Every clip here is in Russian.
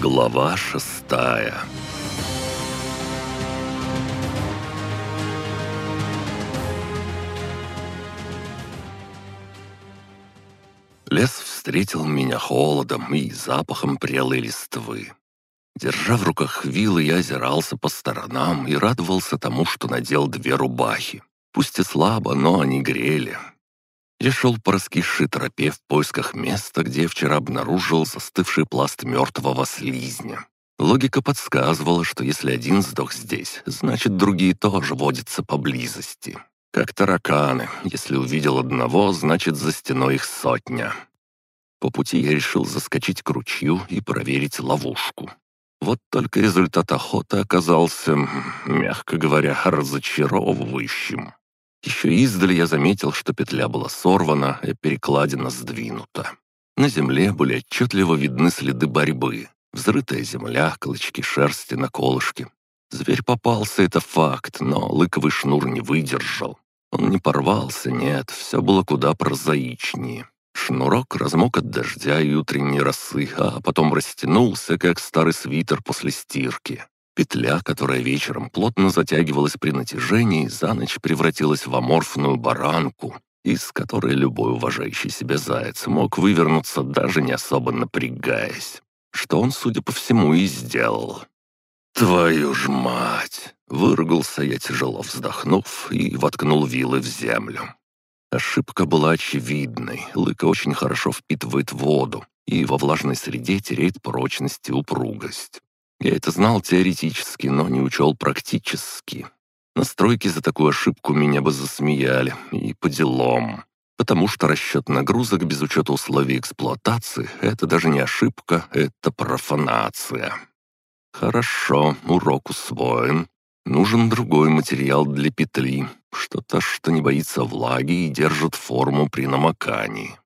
Глава шестая Лес встретил меня холодом и запахом прелой листвы. Держа в руках вилы, я озирался по сторонам и радовался тому, что надел две рубахи. Пусть и слабо, но они грели. Я шел по раскисшей тропе в поисках места, где вчера обнаружил застывший пласт мертвого слизня. Логика подсказывала, что если один сдох здесь, значит, другие тоже водятся поблизости. Как тараканы. Если увидел одного, значит, за стеной их сотня. По пути я решил заскочить к ручью и проверить ловушку. Вот только результат охоты оказался, мягко говоря, разочаровывающим. Еще издали я заметил, что петля была сорвана, и перекладина сдвинута. На земле были отчетливо видны следы борьбы. Взрытая земля, клочки шерсти на колышке. Зверь попался, это факт, но лыковый шнур не выдержал. Он не порвался, нет, все было куда прозаичнее. Шнурок размок от дождя и утренней росы, а потом растянулся, как старый свитер после стирки. Петля, которая вечером плотно затягивалась при натяжении, за ночь превратилась в аморфную баранку, из которой любой уважающий себя заяц мог вывернуться, даже не особо напрягаясь. Что он, судя по всему, и сделал. «Твою ж мать!» — выругался я, тяжело вздохнув, и воткнул вилы в землю. Ошибка была очевидной. Лыка очень хорошо впитывает воду и во влажной среде теряет прочность и упругость. Я это знал теоретически, но не учел практически. На стройке за такую ошибку меня бы засмеяли, и по делам. Потому что расчет нагрузок без учета условий эксплуатации — это даже не ошибка, это профанация. Хорошо, урок усвоен. Нужен другой материал для петли, что-то, что не боится влаги и держит форму при намокании.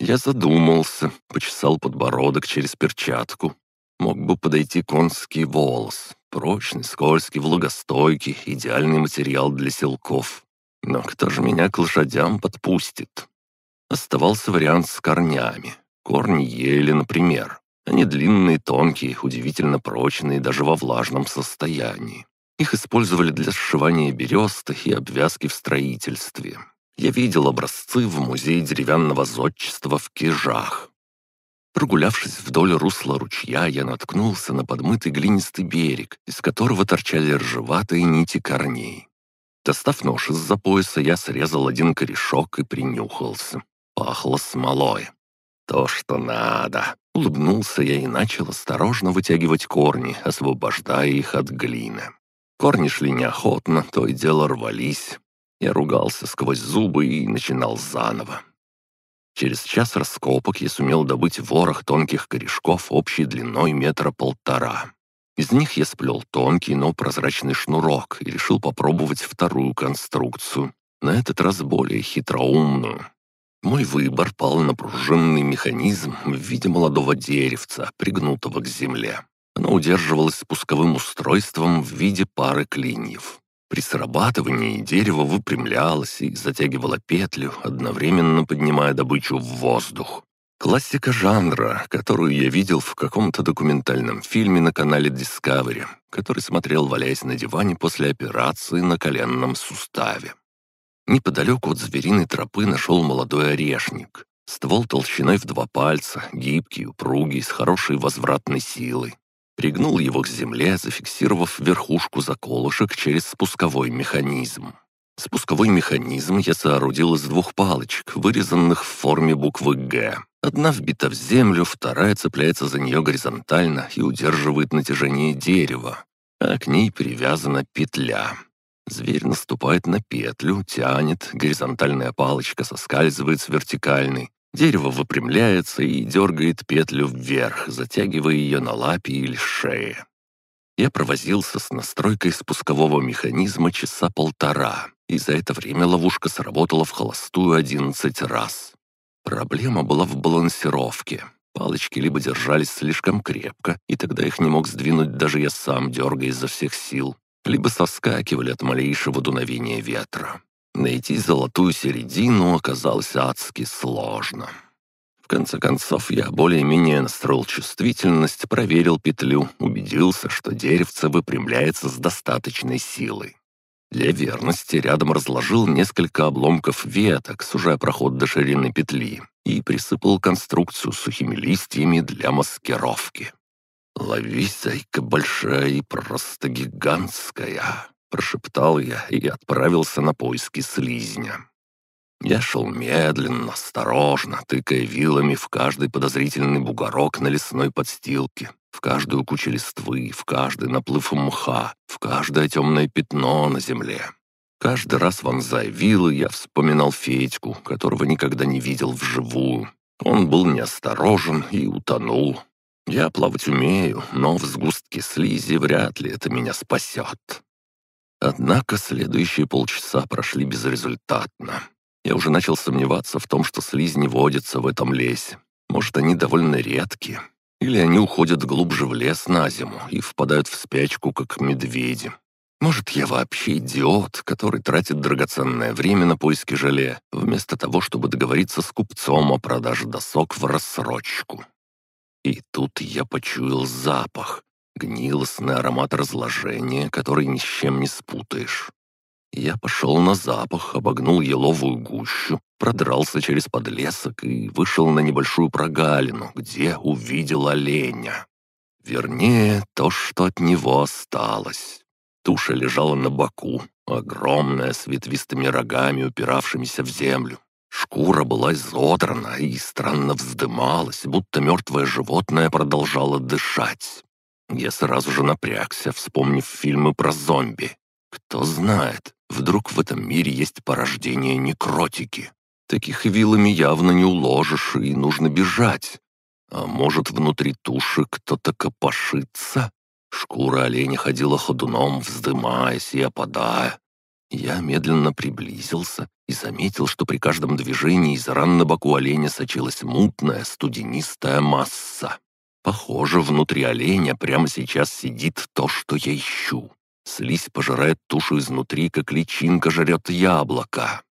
Я задумался, почесал подбородок через перчатку, Мог бы подойти конский волос. Прочный, скользкий, влагостойкий, идеальный материал для селков. Но кто же меня к лошадям подпустит? Оставался вариант с корнями. Корни ели, например. Они длинные, тонкие, удивительно прочные даже во влажном состоянии. Их использовали для сшивания бересты и обвязки в строительстве. Я видел образцы в музее деревянного зодчества в Кижах. Прогулявшись вдоль русла ручья, я наткнулся на подмытый глинистый берег, из которого торчали ржеватые нити корней. Достав нож из-за пояса, я срезал один корешок и принюхался. Пахло смолой. То, что надо. Улыбнулся я и начал осторожно вытягивать корни, освобождая их от глины. Корни шли неохотно, то и дело рвались. Я ругался сквозь зубы и начинал заново. Через час раскопок я сумел добыть ворох тонких корешков общей длиной метра полтора. Из них я сплел тонкий, но прозрачный шнурок и решил попробовать вторую конструкцию, на этот раз более хитроумную. Мой выбор пал на пружинный механизм в виде молодого деревца, пригнутого к земле. Оно удерживалось спусковым устройством в виде пары клиньев. При срабатывании дерево выпрямлялось и затягивало петлю, одновременно поднимая добычу в воздух. Классика жанра, которую я видел в каком-то документальном фильме на канале Discovery, который смотрел, валяясь на диване после операции на коленном суставе. Неподалеку от звериной тропы нашел молодой орешник. Ствол толщиной в два пальца, гибкий, упругий, с хорошей возвратной силой пригнул его к земле, зафиксировав верхушку заколышек через спусковой механизм. Спусковой механизм я соорудил из двух палочек, вырезанных в форме буквы «Г». Одна вбита в землю, вторая цепляется за нее горизонтально и удерживает натяжение дерева, а к ней привязана петля. Зверь наступает на петлю, тянет, горизонтальная палочка соскальзывает с вертикальной, Дерево выпрямляется и дергает петлю вверх, затягивая ее на лапе или шее. Я провозился с настройкой спускового механизма часа полтора, и за это время ловушка сработала в холостую одиннадцать раз. Проблема была в балансировке. Палочки либо держались слишком крепко, и тогда их не мог сдвинуть даже я сам, дергая изо всех сил, либо соскакивали от малейшего дуновения ветра. Найти золотую середину оказалось адски сложно. В конце концов, я более-менее настроил чувствительность, проверил петлю, убедился, что деревце выпрямляется с достаточной силой. Для верности рядом разложил несколько обломков веток, сужая проход до ширины петли, и присыпал конструкцию сухими листьями для маскировки. «Лови, зайка большая и просто гигантская!» — прошептал я и отправился на поиски слизня. Я шел медленно, осторожно, тыкая вилами в каждый подозрительный бугорок на лесной подстилке, в каждую кучу листвы, в каждый наплыв мха, в каждое темное пятно на земле. Каждый раз вонзая вилы, я вспоминал Федьку, которого никогда не видел вживую. Он был неосторожен и утонул. Я плавать умею, но в сгустке слизи вряд ли это меня спасет. Однако следующие полчаса прошли безрезультатно. Я уже начал сомневаться в том, что слизни водятся в этом лесе. Может, они довольно редкие. Или они уходят глубже в лес на зиму и впадают в спячку, как медведи. Может, я вообще идиот, который тратит драгоценное время на поиски желе, вместо того, чтобы договориться с купцом о продаже досок в рассрочку. И тут я почуял запах, гнилостный аромат разложения, который ни с чем не спутаешь. Я пошел на запах, обогнул еловую гущу, продрался через подлесок и вышел на небольшую прогалину, где увидел оленя. Вернее, то, что от него осталось. Туша лежала на боку, огромная, с ветвистыми рогами, упиравшимися в землю. Шкура была изодрана и странно вздымалась, будто мертвое животное продолжало дышать. Я сразу же напрягся, вспомнив фильмы про зомби. Кто знает, вдруг в этом мире есть порождение некротики. Таких вилами явно не уложишь, и нужно бежать. А может, внутри туши кто-то копошится? Шкура оленя ходила ходуном, вздымаясь и опадая. Я медленно приблизился и заметил, что при каждом движении из ран на боку оленя сочилась мутная, студенистая масса. Похоже, внутри оленя прямо сейчас сидит то, что я ищу. Слизь пожирает тушу изнутри, как личинка жрет яблоко.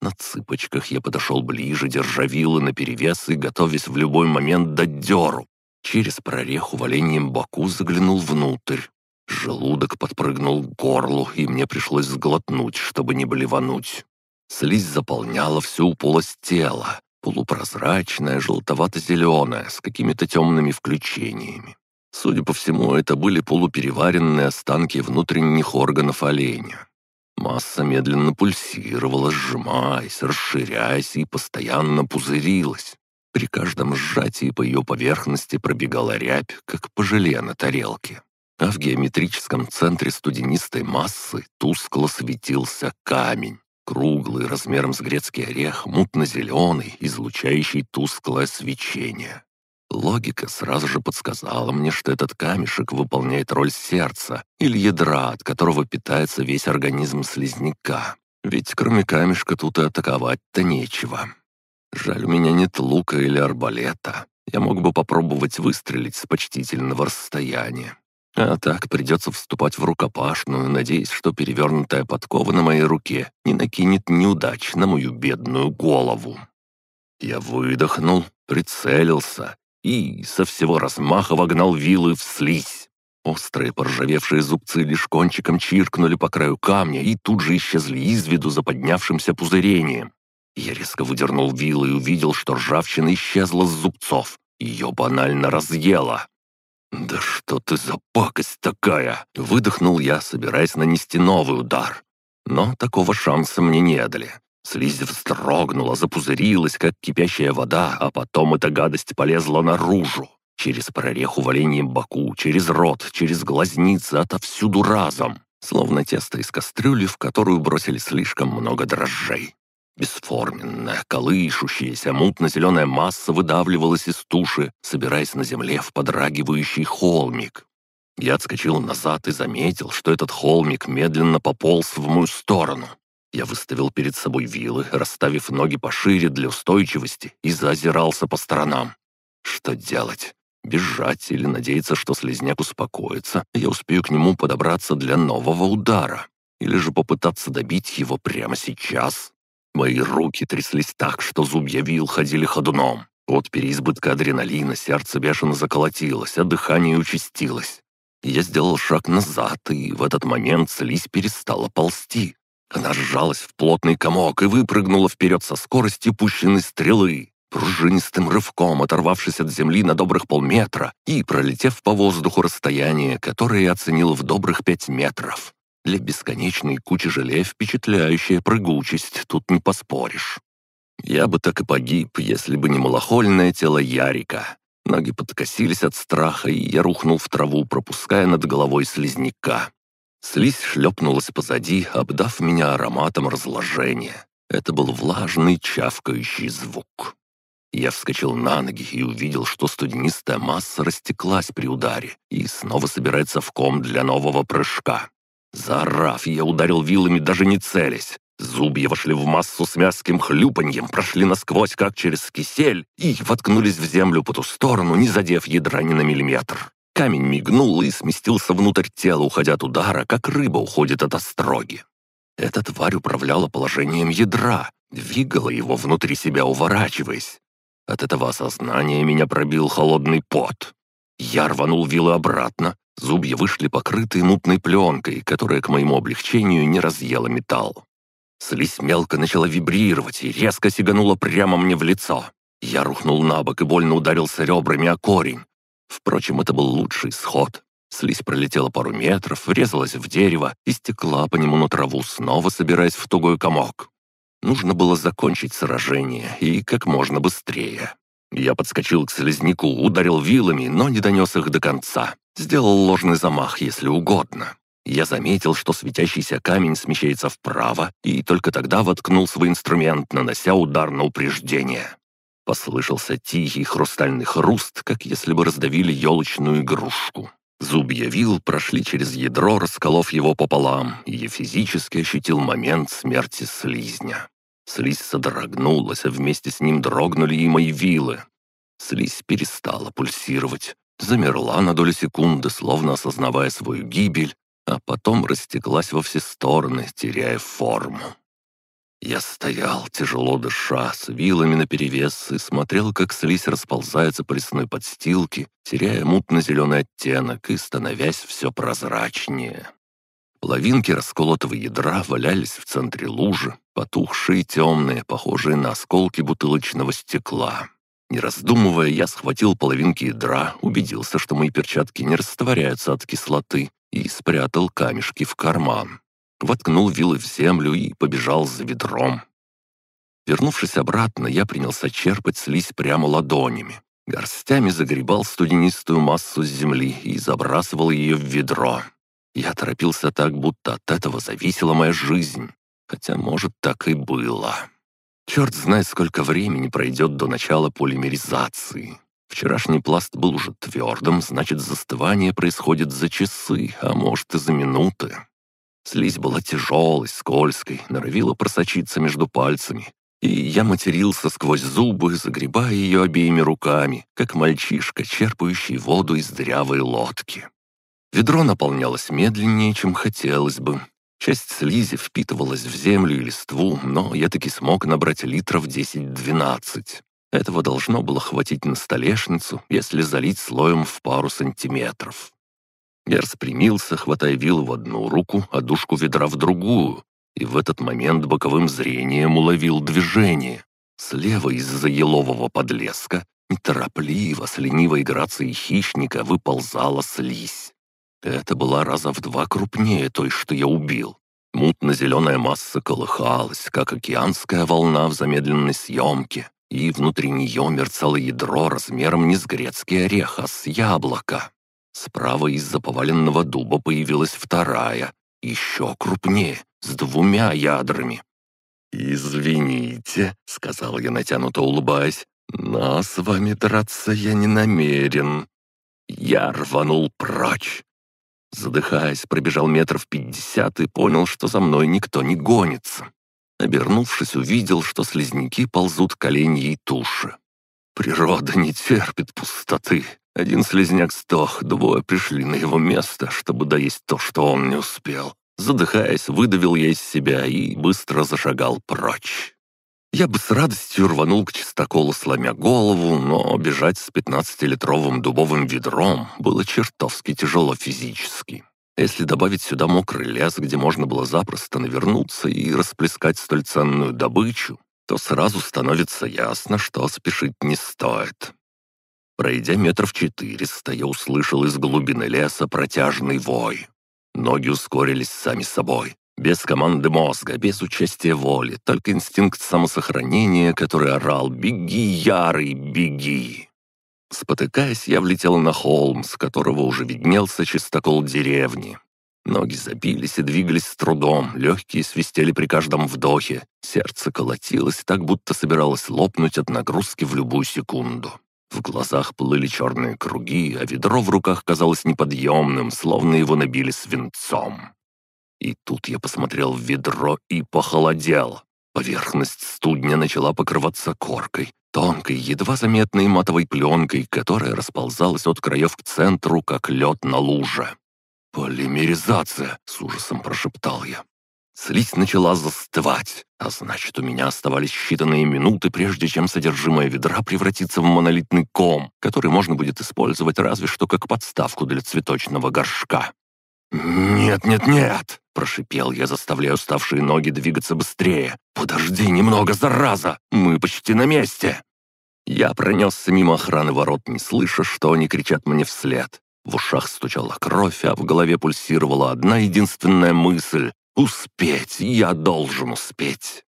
На цыпочках я подошел ближе, держа вилы наперевес и готовясь в любой момент дать дёру. Через прореху в оленьем боку заглянул внутрь. Желудок подпрыгнул к горлу, и мне пришлось сглотнуть, чтобы не блевануть. Слизь заполняла всю полость тела, полупрозрачная, желтовато-зеленая, с какими-то темными включениями. Судя по всему, это были полупереваренные останки внутренних органов оленя. Масса медленно пульсировала, сжимаясь, расширяясь и постоянно пузырилась. При каждом сжатии по ее поверхности пробегала рябь, как по желе на тарелке. А в геометрическом центре студенистой массы тускло светился камень. Круглый, размером с грецкий орех, мутно-зеленый, излучающий тусклое свечение. Логика сразу же подсказала мне, что этот камешек выполняет роль сердца или ядра, от которого питается весь организм слизняка. Ведь кроме камешка тут и атаковать-то нечего. Жаль, у меня нет лука или арбалета. Я мог бы попробовать выстрелить с почтительного расстояния. А так придется вступать в рукопашную, надеясь, что перевернутая подкова на моей руке не накинет неудач на мою бедную голову. Я выдохнул, прицелился и со всего размаха вогнал вилы в слизь. Острые поржавевшие зубцы лишь кончиком чиркнули по краю камня и тут же исчезли из виду за поднявшимся пузырением. Я резко выдернул вилы и увидел, что ржавчина исчезла с зубцов. Ее банально разъела. «Да что ты за пакость такая?» Выдохнул я, собираясь нанести новый удар. Но такого шанса мне не дали. Слизь вздрогнула, запузырилась, как кипящая вода, а потом эта гадость полезла наружу. Через прореху в оленьем боку, через рот, через глазницы, отовсюду разом. Словно тесто из кастрюли, в которую бросили слишком много дрожжей. Бесформенная, колышущаяся, мутно-зеленая масса выдавливалась из туши, собираясь на земле в подрагивающий холмик. Я отскочил назад и заметил, что этот холмик медленно пополз в мою сторону. Я выставил перед собой вилы, расставив ноги пошире для устойчивости и заозирался по сторонам. Что делать? Бежать или надеяться, что слезняк успокоится, я успею к нему подобраться для нового удара? Или же попытаться добить его прямо сейчас? Мои руки тряслись так, что зубья вил ходили ходуном. От переизбытка адреналина сердце бешено заколотилось, а дыхание участилось. Я сделал шаг назад, и в этот момент слизь перестала ползти. Она сжалась в плотный комок и выпрыгнула вперед со скоростью пущенной стрелы, пружинистым рывком оторвавшись от земли на добрых полметра и пролетев по воздуху расстояние, которое я оценил в добрых пять метров. Для бесконечной кучи желе впечатляющая прыгучесть, тут не поспоришь. Я бы так и погиб, если бы не малохольное тело Ярика. Ноги подкосились от страха, и я рухнул в траву, пропуская над головой слизняка. Слизь шлепнулась позади, обдав меня ароматом разложения. Это был влажный, чавкающий звук. Я вскочил на ноги и увидел, что студенистая масса растеклась при ударе и снова собирается в ком для нового прыжка. Заорав, я ударил вилами, даже не целясь. Зубья вошли в массу с мяским хлюпаньем, прошли насквозь, как через кисель, и воткнулись в землю по ту сторону, не задев ядра ни на миллиметр. Камень мигнул и сместился внутрь тела, уходя от удара, как рыба уходит от остроги. Эта тварь управляла положением ядра, двигала его внутри себя, уворачиваясь. От этого осознания меня пробил холодный пот. Я рванул вилы обратно, зубья вышли покрытые мутной пленкой, которая к моему облегчению не разъела металл. Слизь мелко начала вибрировать и резко сиганула прямо мне в лицо. Я рухнул на бок и больно ударился ребрами о корень. Впрочем, это был лучший исход. Слизь пролетела пару метров, врезалась в дерево и стекла по нему на траву, снова собираясь в тугой комок. Нужно было закончить сражение, и как можно быстрее. Я подскочил к слизняку, ударил вилами, но не донес их до конца. Сделал ложный замах, если угодно. Я заметил, что светящийся камень смещается вправо, и только тогда воткнул свой инструмент, нанося удар на упреждение. Послышался тихий хрустальный хруст, как если бы раздавили елочную игрушку. Зубья вил прошли через ядро, расколов его пополам, и я физически ощутил момент смерти слизня. Слизь содрогнулась, а вместе с ним дрогнули и мои вилы. Слизь перестала пульсировать, замерла на долю секунды, словно осознавая свою гибель, а потом растеклась во все стороны, теряя форму. Я стоял, тяжело дыша, с вилами наперевес и смотрел, как слизь расползается по лесной подстилке, теряя мутно-зеленый оттенок и становясь все прозрачнее. Половинки расколотого ядра валялись в центре лужи, потухшие темные, похожие на осколки бутылочного стекла. Не раздумывая, я схватил половинки ядра, убедился, что мои перчатки не растворяются от кислоты, и спрятал камешки в карман. Воткнул вилы в землю и побежал за ведром. Вернувшись обратно, я принялся черпать слизь прямо ладонями. Горстями загребал студенистую массу с земли и забрасывал ее в ведро. Я торопился так, будто от этого зависела моя жизнь. Хотя, может, так и было. Черт знает, сколько времени пройдет до начала полимеризации. Вчерашний пласт был уже твердым, значит, застывание происходит за часы, а может и за минуты. Слизь была тяжелой, скользкой, норовила просочиться между пальцами. И я матерился сквозь зубы, загребая ее обеими руками, как мальчишка, черпающий воду из дырявой лодки. Ведро наполнялось медленнее, чем хотелось бы. Часть слизи впитывалась в землю и листву, но я таки смог набрать литров 10-12. Этого должно было хватить на столешницу, если залить слоем в пару сантиметров. Я распрямился, хватая вилу в одну руку, а дужку ведра в другую, и в этот момент боковым зрением уловил движение. Слева из-за елового подлеска неторопливо, с ленивой грацией хищника выползала слизь. Это была раза в два крупнее той, что я убил. Мутно-зеленая масса колыхалась, как океанская волна в замедленной съемке, и внутри нее мерцало ядро размером не с грецкий орех, а с яблоко. Справа из-за поваленного дуба появилась вторая, еще крупнее, с двумя ядрами. «Извините», — сказал я, натянуто улыбаясь, — «но с вами драться я не намерен». Я рванул прочь. Задыхаясь, пробежал метров пятьдесят и понял, что за мной никто не гонится. Обернувшись, увидел, что слизняки ползут к оленьей туше. Природа не терпит пустоты. Один слизняк стох, двое пришли на его место, чтобы доесть то, что он не успел. Задыхаясь, выдавил я из себя и быстро зашагал прочь. Я бы с радостью рванул к чистоколу, сломя голову, но бежать с 15-литровым дубовым ведром было чертовски тяжело физически. Если добавить сюда мокрый лес, где можно было запросто навернуться и расплескать столь ценную добычу, то сразу становится ясно, что спешить не стоит. Пройдя метров четыреста, я услышал из глубины леса протяжный вой. Ноги ускорились сами собой. Без команды мозга, без участия воли, только инстинкт самосохранения, который орал «Беги, Ярый, беги!». Спотыкаясь, я влетел на холм, с которого уже виднелся чистокол деревни. Ноги забились и двигались с трудом, легкие свистели при каждом вдохе, сердце колотилось так, будто собиралось лопнуть от нагрузки в любую секунду. В глазах плыли черные круги, а ведро в руках казалось неподъемным, словно его набили свинцом. И тут я посмотрел в ведро и похолодел. Поверхность студня начала покрываться коркой, тонкой, едва заметной матовой пленкой, которая расползалась от краев к центру, как лед на луже. «Полимеризация!» — с ужасом прошептал я. Слизь начала застывать, а значит, у меня оставались считанные минуты, прежде чем содержимое ведра превратится в монолитный ком, который можно будет использовать разве что как подставку для цветочного горшка. «Нет, нет, нет!» — прошипел я, заставляя уставшие ноги двигаться быстрее. «Подожди немного, зараза! Мы почти на месте!» Я пронесся мимо охраны ворот, не слыша, что они кричат мне вслед. В ушах стучала кровь, а в голове пульсировала одна единственная мысль — «Успеть! Я должен успеть!»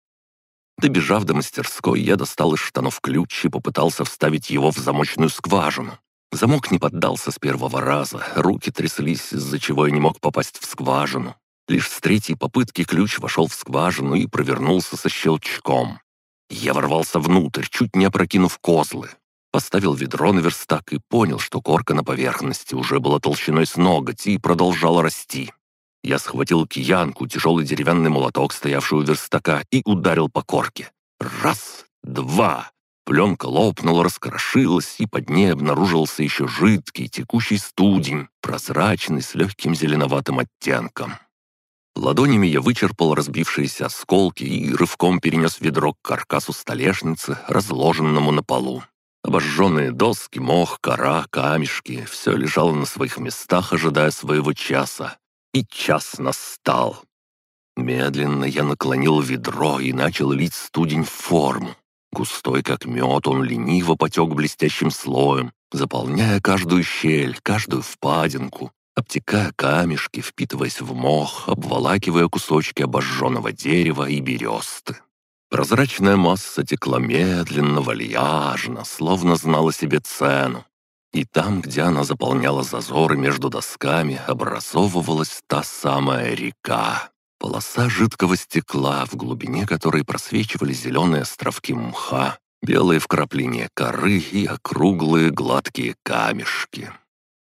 Добежав до мастерской, я достал из штанов ключ и попытался вставить его в замочную скважину. Замок не поддался с первого раза, руки тряслись, из-за чего я не мог попасть в скважину. Лишь с третьей попытки ключ вошел в скважину и провернулся со щелчком. Я ворвался внутрь, чуть не опрокинув козлы. Поставил ведро на верстак и понял, что корка на поверхности уже была толщиной с ноготь и продолжала расти. Я схватил киянку, тяжелый деревянный молоток, стоявший у верстака, и ударил по корке. Раз, два, Пленка лопнула, раскрошилась, и под ней обнаружился еще жидкий, текущий студень, прозрачный, с легким зеленоватым оттенком. Ладонями я вычерпал разбившиеся осколки и рывком перенес ведро к каркасу столешницы, разложенному на полу. Обожженные доски, мох, кора, камешки — все лежало на своих местах, ожидая своего часа. И час настал. Медленно я наклонил ведро и начал лить студень в форму. Густой, как мед, он лениво потек блестящим слоем, заполняя каждую щель, каждую впадинку, обтекая камешки, впитываясь в мох, обволакивая кусочки обожженного дерева и бересты. Прозрачная масса текла медленно, вальяжно, словно знала себе цену. И там, где она заполняла зазоры между досками, образовывалась та самая река. Полоса жидкого стекла, в глубине которой просвечивали зеленые островки мха, белые вкрапления коры и округлые гладкие камешки.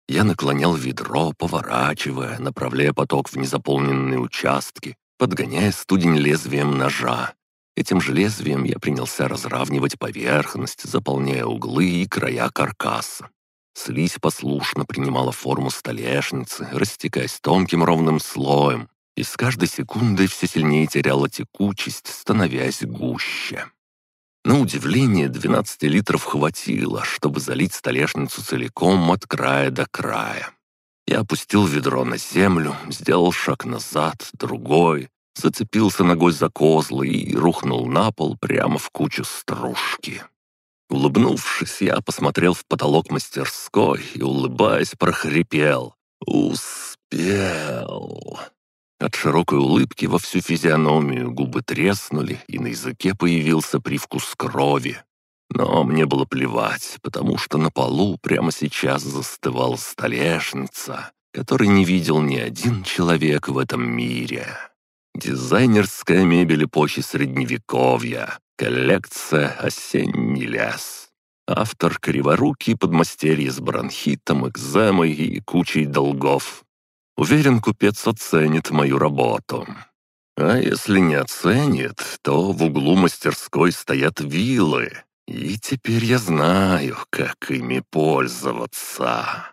Я наклонял ведро, поворачивая, направляя поток в незаполненные участки, подгоняя студень лезвием ножа. Этим же лезвием я принялся разравнивать поверхность, заполняя углы и края каркаса. Слизь послушно принимала форму столешницы, растекаясь тонким ровным слоем, и с каждой секундой все сильнее теряла текучесть, становясь гуще. На удивление, 12 литров хватило, чтобы залить столешницу целиком от края до края. Я опустил ведро на землю, сделал шаг назад, другой, зацепился ногой за козлы и рухнул на пол прямо в кучу стружки. Улыбнувшись, я посмотрел в потолок мастерской и, улыбаясь, прохрипел. «Успел!» От широкой улыбки во всю физиономию губы треснули, и на языке появился привкус крови. Но мне было плевать, потому что на полу прямо сейчас застывала столешница, которой не видел ни один человек в этом мире. Дизайнерская мебель эпохи Средневековья, коллекция «Осенний лес». Автор криворукий подмастерье с бронхитом, экземой и кучей долгов. Уверен, купец оценит мою работу. А если не оценит, то в углу мастерской стоят вилы, и теперь я знаю, как ими пользоваться.